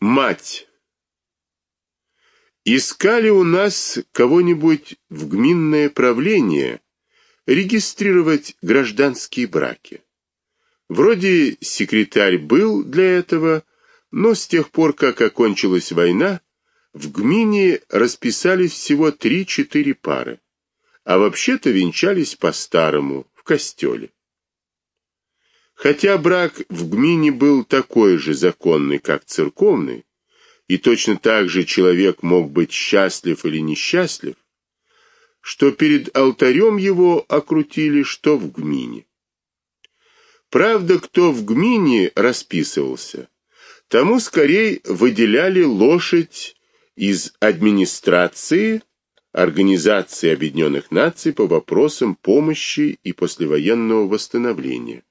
Мать. Искали у нас кого-нибудь в гминное правление регистрировать гражданские браки. Вроде секретарь был для этого, но с тех пор, как окончилась война, в гмине расписались всего 3-4 пары, а вообще-то венчались по-старому, в костеле. Хотя брак в гмине был такой же законный, как церковный, и точно так же человек мог быть счастлив или несчастлив, что перед алтарем его окрутили, что в гмине. Правда, кто в гмине расписывался, тому скорее выделяли лошадь из администрации Организации Объединенных Наций по вопросам помощи и послевоенного восстановления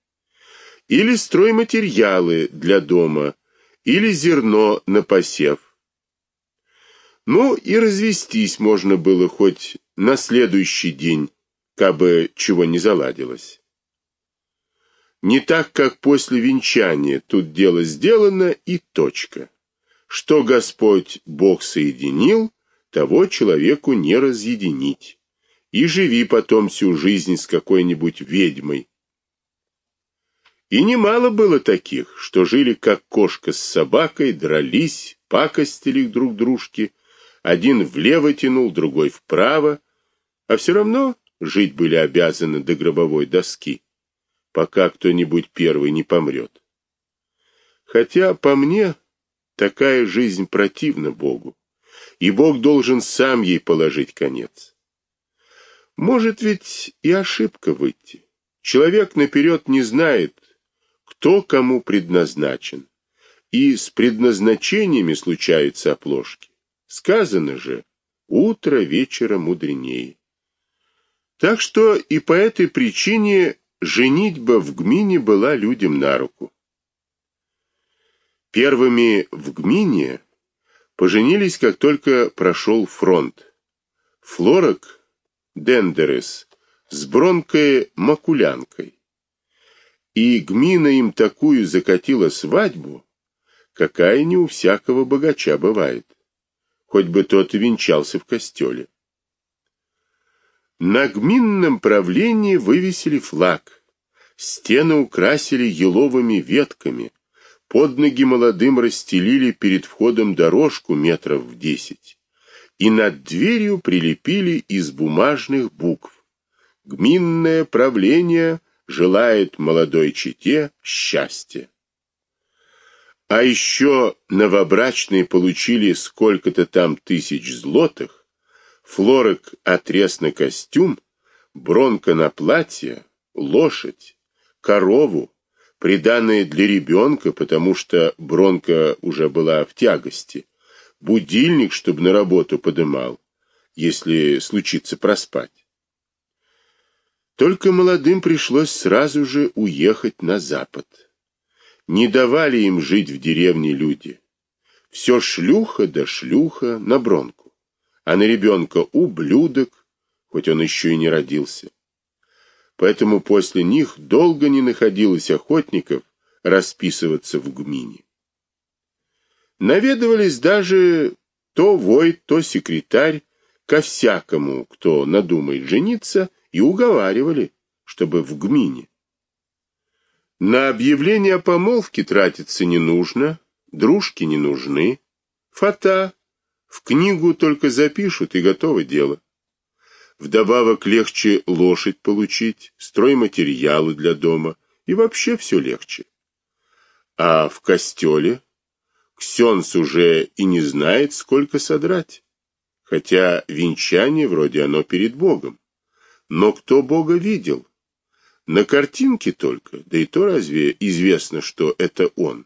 или стройматериалы для дома, или зерно на посев. Ну и развестись можно было хоть на следующий день, кабы чего не заладилось. Не так, как после венчания, тут дело сделано и точка. Что Господь Бог соединил, того человеку не разъединить. И живи потом всю жизнь с какой-нибудь ведьмой, и немало было таких, что жили как кошка с собакой, дрались, пакостили друг дружке, один влево тянул, другой вправо, а все равно жить были обязаны до гробовой доски, пока кто-нибудь первый не помрет. Хотя, по мне, такая жизнь противна Богу, и Бог должен сам ей положить конец. Может ведь и ошибка выйти. Человек наперед не знает, кто кому предназначен. И с предназначениями случаются оплошки. Сказано же, утро вечера мудренее. Так что и по этой причине женитьба в гмине была людям на руку. Первыми в гмине поженились, как только прошел фронт. Флорок Дендерес с бронкой Макулянкой и Гмина им такую закатила свадьбу, какая не у всякого богача бывает, хоть бы тот и венчался в костеле. На гминном правлении вывесили флаг, стены украсили еловыми ветками, под ноги молодым расстелили перед входом дорожку метров в десять, и над дверью прилепили из бумажных букв «Гминное правление» желает молодой чете счастья. А еще новобрачные получили сколько-то там тысяч злотых, флорок отрез на костюм, бронка на платье, лошадь, корову, приданное для ребенка, потому что бронка уже была в тягости, будильник, чтобы на работу подымал, если случится проспать. Только молодым пришлось сразу же уехать на запад. Не давали им жить в деревне люди. Все шлюха да шлюха на бронку, а на ребенка ублюдок, хоть он еще и не родился. Поэтому после них долго не находилось охотников расписываться в гмине. Наведывались даже то вой, то секретарь ко всякому, кто надумает жениться, и уговаривали, чтобы в гмине. На объявление о помолвке тратиться не нужно, дружки не нужны, фата в книгу только запишут и готово дело. Вдобавок легче лошадь получить, стройматериалы для дома, и вообще все легче. А в костеле ксенц уже и не знает, сколько содрать, хотя венчание вроде оно перед Богом. Но кто Бога видел? На картинке только, да и то разве известно, что это он.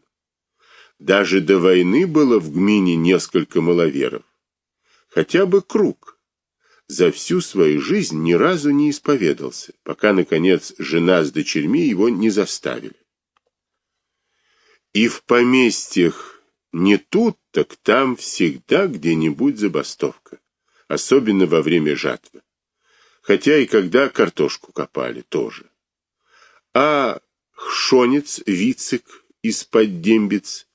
Даже до войны было в гмине несколько маловеров. Хотя бы круг. За всю свою жизнь ни разу не исповедался, пока, наконец, жена с дочерьми его не заставили. И в поместьях не тут, так там всегда где-нибудь забастовка, особенно во время жатвы хотя и когда картошку копали тоже. А хшонец, вицик из-под дембец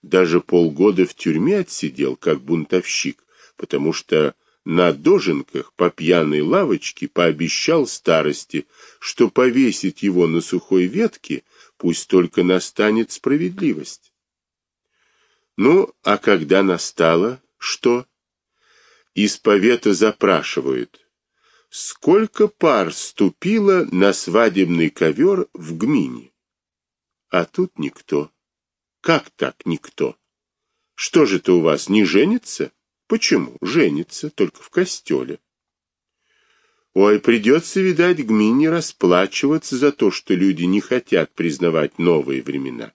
даже полгода в тюрьме отсидел, как бунтовщик, потому что на доженках по пьяной лавочке пообещал старости, что повесить его на сухой ветке, пусть только настанет справедливость. Ну, а когда настало, что? Из повета запрашивают, сколько пар ступило на свадебный ковер в гмине. А тут никто. Как так никто? Что же это у вас не женится? Почему? Женится только в костеле. Ой, придется, видать, гмине расплачиваться за то, что люди не хотят признавать новые времена.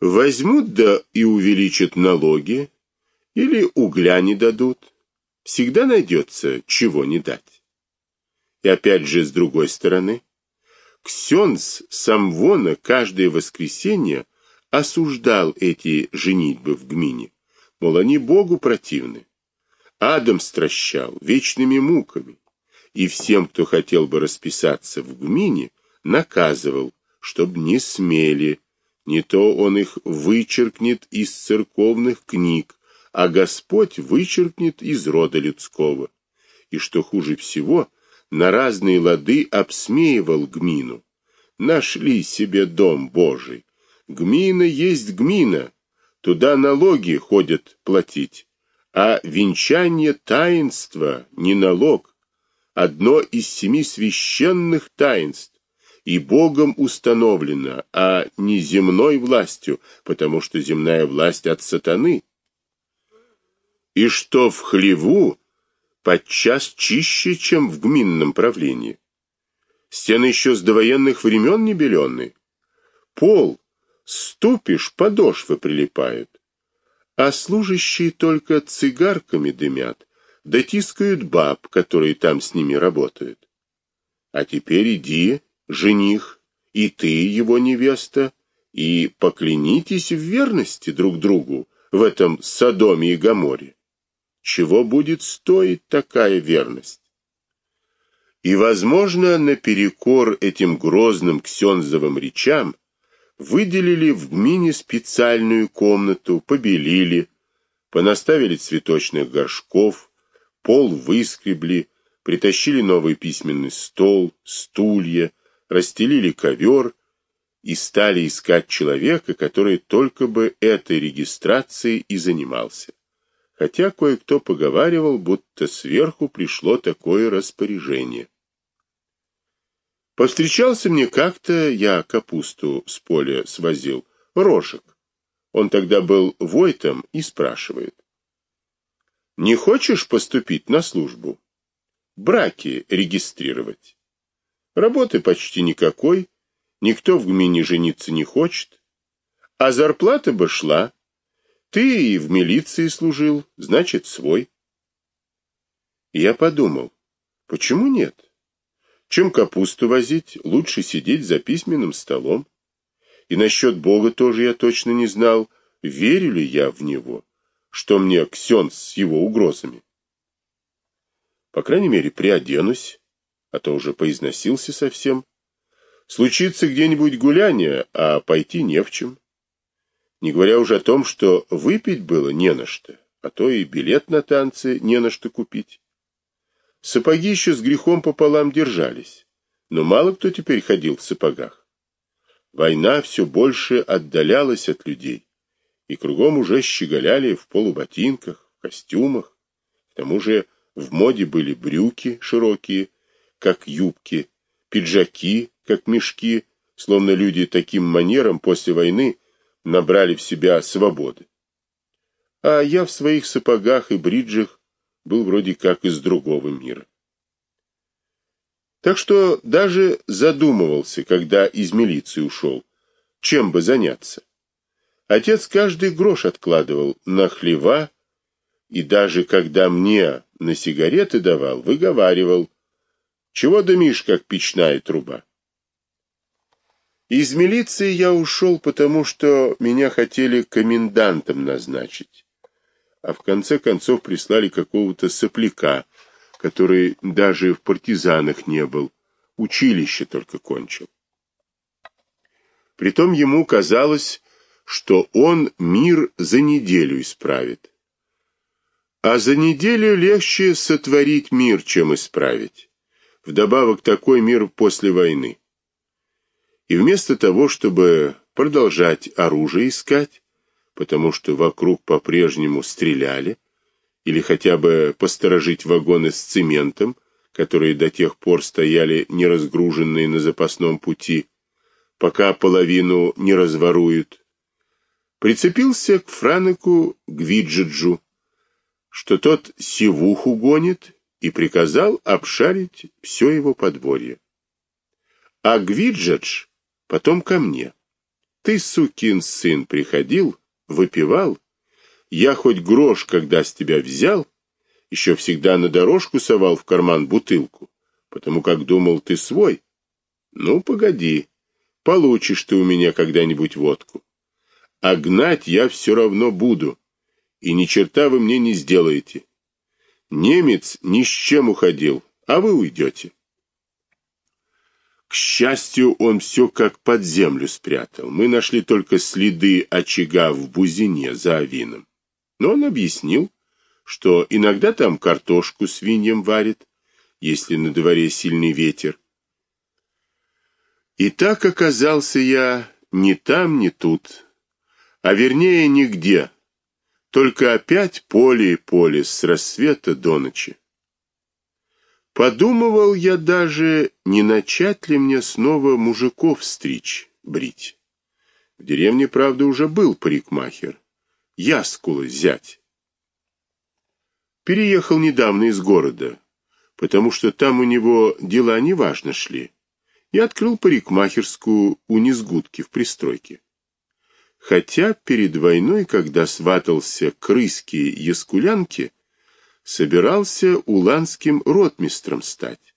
Возьмут да и увеличат налоги, или угля не дадут. Всегда найдется, чего не дать. И опять же, с другой стороны, Ксенс Самвона каждое воскресенье осуждал эти женитьбы в гмине мол, они Богу противны. Адам стращал вечными муками, и всем, кто хотел бы расписаться в гмине, наказывал, чтоб не смели, не то он их вычеркнет из церковных книг, а Господь вычеркнет из рода людского. И что хуже всего, на разные лады обсмеивал гмину. Нашли себе дом Божий. Гмина есть гмина, Туда налоги ходят платить, а венчание таинства не налог, одно из семи священных таинств, и Богом установлено, а не земной властью, потому что земная власть от сатаны. И что в хлеву подчас чище, чем в гминном правлении. Стены еще с довоенных времен не белены. Пол Ступишь, подошвы прилипают. А служащие только цигарками дымят, да тискают баб, которые там с ними работают. А теперь иди, жених, и ты, его невеста, и поклянитесь в верности друг другу в этом Содоме и Гоморе. Чего будет стоить такая верность? И, возможно, наперекор этим грозным ксензовым речам выделили в гмине специальную комнату, побелили, понаставили цветочных горшков, пол выскребли, притащили новый письменный стол, стулья, расстелили ковер и стали искать человека, который только бы этой регистрацией и занимался. Хотя кое-кто поговаривал, будто сверху пришло такое распоряжение. Повстречался мне как-то, я капусту с поля свозил, Рожек. Он тогда был войтом и спрашивает. Не хочешь поступить на службу? Браки регистрировать. Работы почти никакой, никто в гмине жениться не хочет. А зарплата бы шла. Ты и в милиции служил, значит, свой. я подумал, почему нет? Чем капусту возить, лучше сидеть за письменным столом. И насчет Бога тоже я точно не знал, верю ли я в Него, что мне ксенц с его угрозами. По крайней мере, приоденусь, а то уже поизносился совсем. Случится где-нибудь гуляние, а пойти не в чем. Не говоря уже о том, что выпить было не на что, а то и билет на танцы не на что купить. Сапоги еще с грехом пополам держались, но мало кто теперь ходил в сапогах. Война все больше отдалялась от людей, и кругом уже щеголяли в полуботинках, в костюмах. К тому же в моде были брюки широкие, как юбки, пиджаки, как мешки, словно люди таким манером после войны набрали в себя свободы. А я в своих сапогах и бриджах был вроде как из другого мира. Так что даже задумывался, когда из милиции ушел, чем бы заняться. Отец каждый грош откладывал на хлева, и даже когда мне на сигареты давал, выговаривал, чего дымишь, как печная труба. Из милиции я ушел, потому что меня хотели комендантом назначить а в конце концов прислали какого-то сопляка, который даже в партизанах не был, училище только кончил. Притом ему казалось, что он мир за неделю исправит. А за неделю легче сотворить мир, чем исправить. Вдобавок такой мир после войны. И вместо того, чтобы продолжать оружие искать, потому что вокруг по-прежнему стреляли, или хотя бы посторожить вагоны с цементом, которые до тех пор стояли неразгруженные на запасном пути, пока половину не разворуют, прицепился к Франеку Гвиджиджу, что тот сивуху гонит, и приказал обшарить все его подворье. А Гвиджидж потом ко мне. Ты, сукин сын, приходил, выпивал, я хоть грош, когда с тебя взял, еще всегда на дорожку совал в карман бутылку, потому как думал, ты свой. Ну, погоди, получишь ты у меня когда-нибудь водку а гнать я все равно буду, и ни черта вы мне не сделаете. Немец ни с чем уходил, а вы уйдете. К счастью, он все как под землю спрятал. Мы нашли только следы очага в Бузине за Авином. Но он объяснил, что иногда там картошку свиньям варит, если на дворе сильный ветер. И так оказался я ни там, ни тут, а вернее нигде, только опять поле и поле с рассвета до ночи. Подумывал я даже, не начать ли мне снова мужиков стричь, брить. В деревне, правда, уже был парикмахер, Яскула зять. Переехал недавно из города, потому что там у него дела неважно шли, и открыл парикмахерскую у Низгудки в пристройке. Хотя перед войной, когда сватался к рыське Яскулянке, собирался уланским ротмистром стать.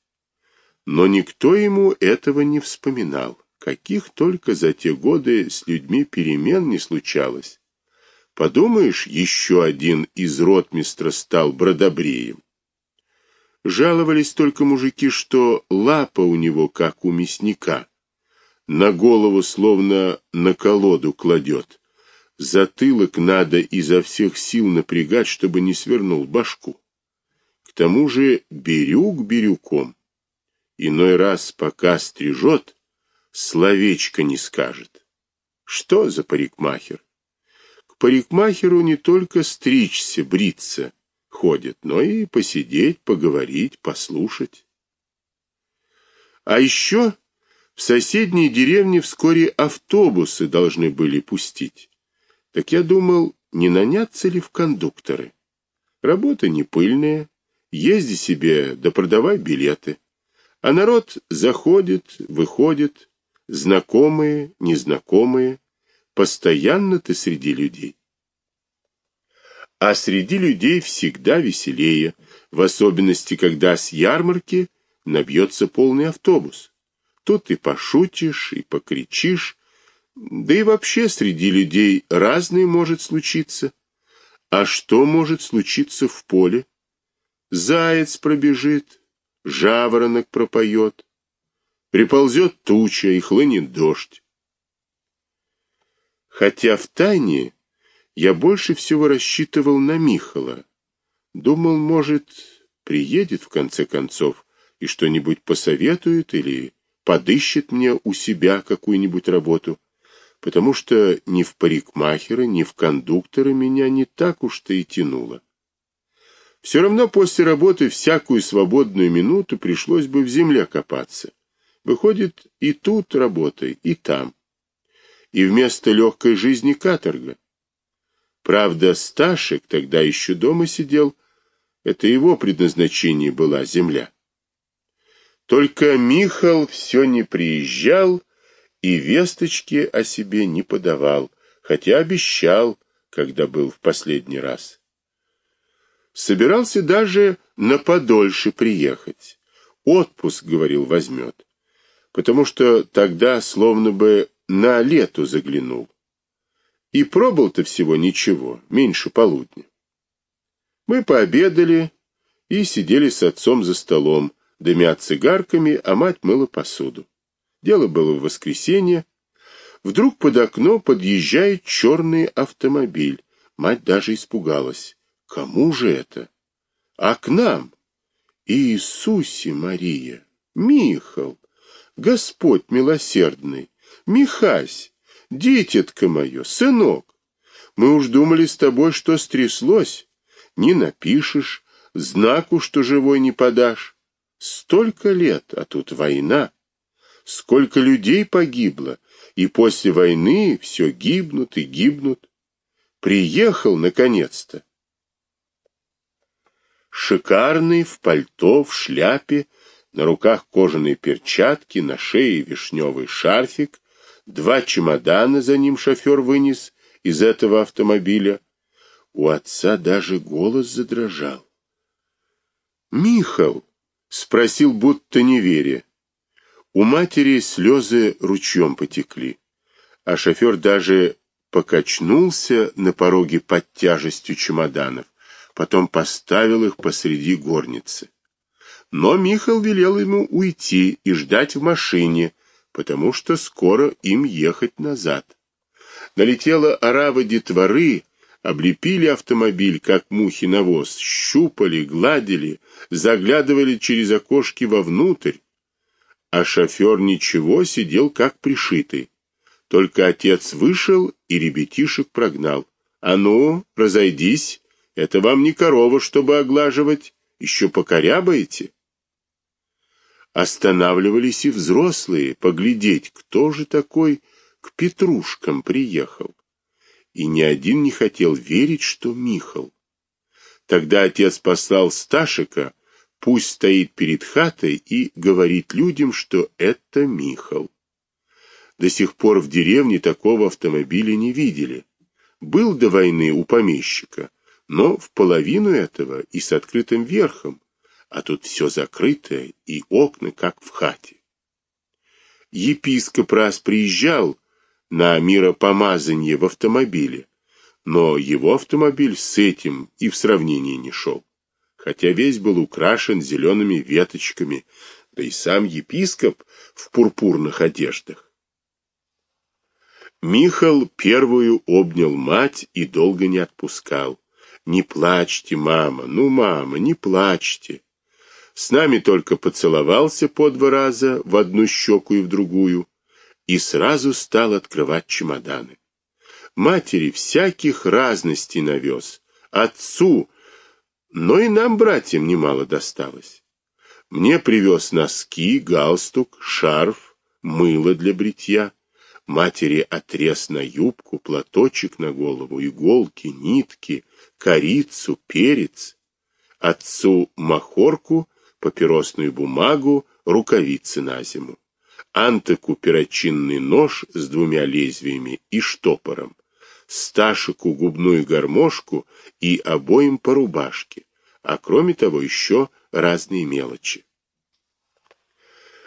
Но никто ему этого не вспоминал, каких только за те годы с людьми перемен не случалось. Подумаешь, еще один из ротмистра стал бродобреем. Жаловались только мужики, что лапа у него как у мясника, на голову словно на колоду кладет. Затылок надо изо всех сил напрягать, чтобы не свернул башку. К тому же берюк берюком. Иной раз, пока стрижет, словечко не скажет. Что за парикмахер? К парикмахеру не только стричься, бриться ходят, но и посидеть, поговорить, послушать. А еще в соседней деревне вскоре автобусы должны были пустить. Так я думал, не наняться ли в кондукторы. Работа не пыльная, езди себе да продавай билеты. А народ заходит, выходит, знакомые, незнакомые, постоянно ты среди людей. А среди людей всегда веселее, в особенности, когда с ярмарки набьется полный автобус. Тут и пошутишь, и покричишь, да и вообще среди людей разное может случиться. А что может случиться в поле? Заяц пробежит, жаворонок пропоет, приползет туча и хлынет дождь. Хотя в тайне я больше всего рассчитывал на Михала. Думал, может, приедет в конце концов и что-нибудь посоветует или подыщет мне у себя какую-нибудь работу, потому что ни в парикмахера, ни в кондуктора меня не так уж-то и тянуло. Все равно после работы всякую свободную минуту пришлось бы в земле копаться. Выходит, и тут работай, и там. И вместо легкой жизни каторга. Правда, Сташек тогда еще дома сидел, это его предназначение была земля. Только Михал все не приезжал и весточки о себе не подавал, хотя обещал, когда был в последний раз. Собирался даже на подольше приехать. Отпуск, говорил, возьмет, потому что тогда словно бы на лету заглянул. И пробыл-то всего ничего, меньше полудня. Мы пообедали и сидели с отцом за столом, дымя цигарками, а мать мыла посуду. Дело было в воскресенье. Вдруг под окно подъезжает черный автомобиль. Мать даже испугалась. Кому же это? А к нам? Иисусе Мария! Михал! Господь милосердный! Михась! Дитятка мое, сынок! Мы уж думали с тобой, что стряслось. Не напишешь, знаку, что живой не подашь. Столько лет, а тут война. Сколько людей погибло, и после войны все гибнут и гибнут. Приехал, наконец-то. Шикарный, в пальто, в шляпе, на руках кожаные перчатки, на шее вишневый шарфик, два чемодана за ним шофер вынес из этого автомобиля. У отца даже голос задрожал. «Михал!» — спросил, будто не веря. У матери слезы ручьем потекли, а шофер даже покачнулся на пороге под тяжестью чемоданов, потом поставил их посреди горницы. Но Михал велел ему уйти и ждать в машине, потому что скоро им ехать назад. Налетела орава детворы, облепили автомобиль, как мухи навоз, щупали, гладили, заглядывали через окошки вовнутрь, а шофер ничего, сидел как пришитый. Только отец вышел и ребятишек прогнал. А ну, разойдись, это вам не корова, чтобы оглаживать, еще покорябаете. Останавливались и взрослые, поглядеть, кто же такой к Петрушкам приехал. И ни один не хотел верить, что Михал. Тогда отец послал Сташика, пусть стоит перед хатой и говорит людям, что это Михал. До сих пор в деревне такого автомобиля не видели. Был до войны у помещика, но в половину этого и с открытым верхом, а тут все закрытое и окна как в хате. Епископ раз приезжал на миропомазание в автомобиле, но его автомобиль с этим и в сравнении не шел хотя весь был украшен зелеными веточками, да и сам епископ в пурпурных одеждах. Михал первую обнял мать и долго не отпускал. «Не плачьте, мама, ну, мама, не плачьте!» С нами только поцеловался по два раза в одну щеку и в другую, и сразу стал открывать чемоданы. Матери всяких разностей навез, отцу но и нам, братьям, немало досталось. Мне привез носки, галстук, шарф, мыло для бритья, матери отрез на юбку, платочек на голову, иголки, нитки, корицу, перец, отцу махорку, папиросную бумагу, рукавицы на зиму, антеку перочинный нож с двумя лезвиями и штопором, Сташику губную гармошку и обоим по рубашке, а кроме того еще разные мелочи.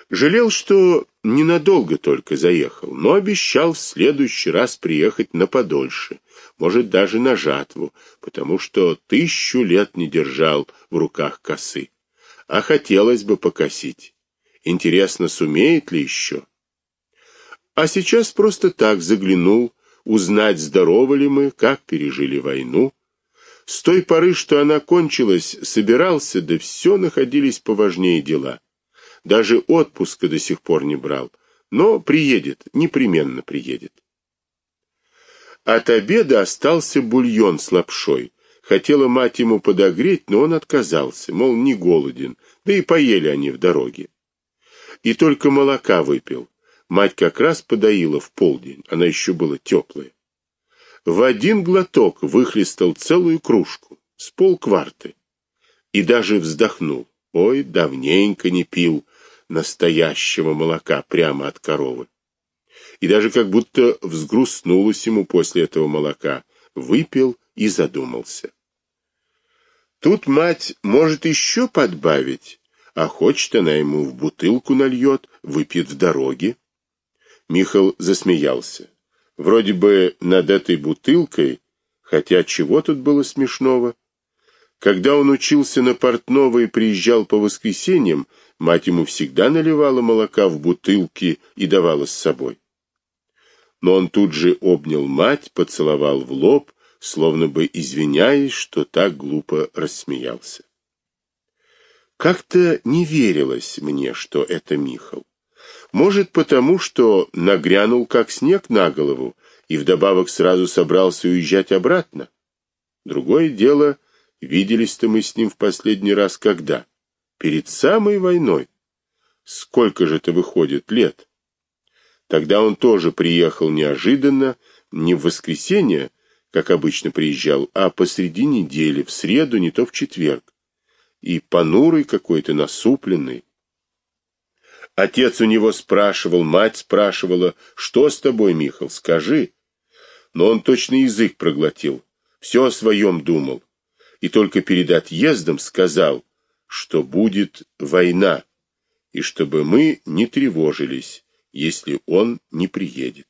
Жалел, что ненадолго только заехал, но обещал в следующий раз приехать на подольше, может даже на жатву, потому что тысячу лет не держал в руках косы. А хотелось бы покосить. Интересно, сумеет ли еще? А сейчас просто так заглянул, узнать, здоровы ли мы, как пережили войну. С той поры, что она кончилась, собирался, да все находились поважнее дела. Даже отпуска до сих пор не брал, но приедет, непременно приедет. От обеда остался бульон с лапшой. Хотела мать ему подогреть, но он отказался, мол, не голоден, да и поели они в дороге. И только молока выпил. Мать как раз подоила в полдень, она еще была теплая. В один глоток выхлестал целую кружку, с полкварты, и даже вздохнул. Ой, давненько не пил настоящего молока прямо от коровы. И даже как будто взгрустнулось ему после этого молока, выпил и задумался. Тут мать может еще подбавить, а хочет она ему в бутылку нальет, выпьет в дороге. Михал засмеялся. Вроде бы над этой бутылкой, хотя чего тут было смешного? Когда он учился на портного и приезжал по воскресеньям, мать ему всегда наливала молока в бутылки и давала с собой. но он тут же обнял мать, поцеловал в лоб, словно бы извиняясь, что так глупо рассмеялся. Как-то не верилось мне, что это Михал. Может, потому что нагрянул как снег на голову и вдобавок сразу собрался уезжать обратно. Другое дело, виделись-то мы с ним в последний раз когда? Перед самой войной. Сколько же это выходит лет? Тогда он тоже приехал неожиданно, не в воскресенье, как обычно приезжал, а посреди недели, в среду, не то в четверг. И понурый какой-то, насупленный. Отец у него спрашивал, мать спрашивала, что с тобой, Михал, скажи. Но он точно язык проглотил, все о своем думал. И только перед отъездом сказал, что будет война, и чтобы мы не тревожились если он не приедет.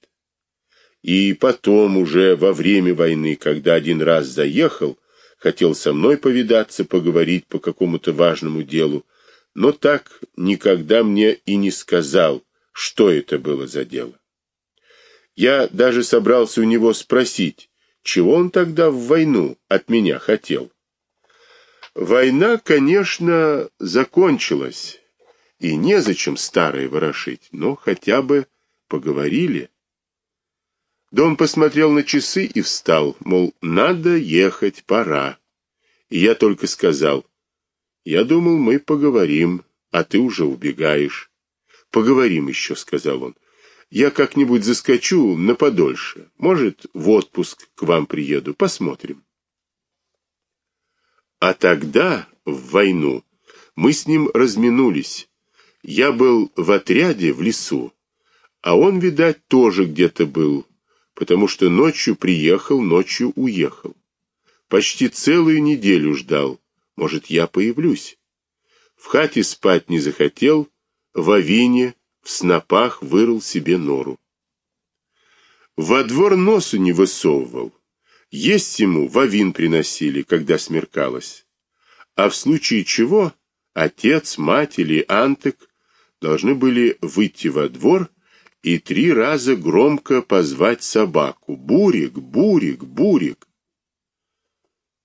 И потом уже во время войны, когда один раз заехал, хотел со мной повидаться, поговорить по какому-то важному делу, но так никогда мне и не сказал, что это было за дело. Я даже собрался у него спросить, чего он тогда в войну от меня хотел. Война, конечно, закончилась, и незачем старое ворошить, но хотя бы поговорили. Да он посмотрел на часы и встал, мол, надо ехать, пора. И я только сказал, я думал, мы поговорим, а ты уже убегаешь. Поговорим еще, сказал он. Я как-нибудь заскочу на подольше. Может, в отпуск к вам приеду, посмотрим. А тогда, в войну, мы с ним разминулись. Я был в отряде в лесу, а он, видать, тоже где-то был, потому что ночью приехал, ночью уехал. Почти целую неделю ждал, может, я появлюсь. В хате спать не захотел, в авине, в снопах вырыл себе нору. Во двор носу не высовывал. Есть ему в авин приносили, когда смеркалось. А в случае чего отец, мать или антек должны были выйти во двор и три раза громко позвать собаку: "Бурик, Бурик, Бурик".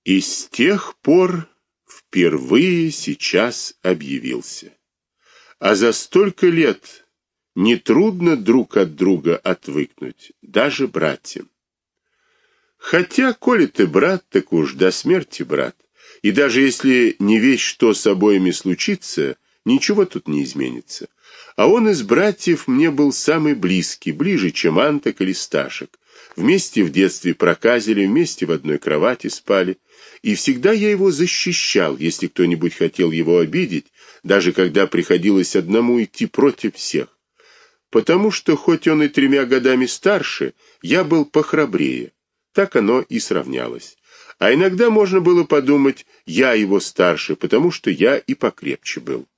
И с тех пор впервые сейчас объявился. А за столько лет не трудно друг от друга отвыкнуть, даже братьям. Хотя, коли ты брат, так уж до смерти брат. И даже если не весь что с обоими случится, ничего тут не изменится. А он из братьев мне был самый близкий, ближе, чем Анток или Сташек. Вместе в детстве проказили, вместе в одной кровати спали, и всегда я его защищал, если кто-нибудь хотел его обидеть, даже когда приходилось одному идти против всех. Потому что хоть он и тремя годами старше, я был похрабрее. Так оно и сравнялось. А иногда можно было подумать, я его старше, потому что я и покрепче был.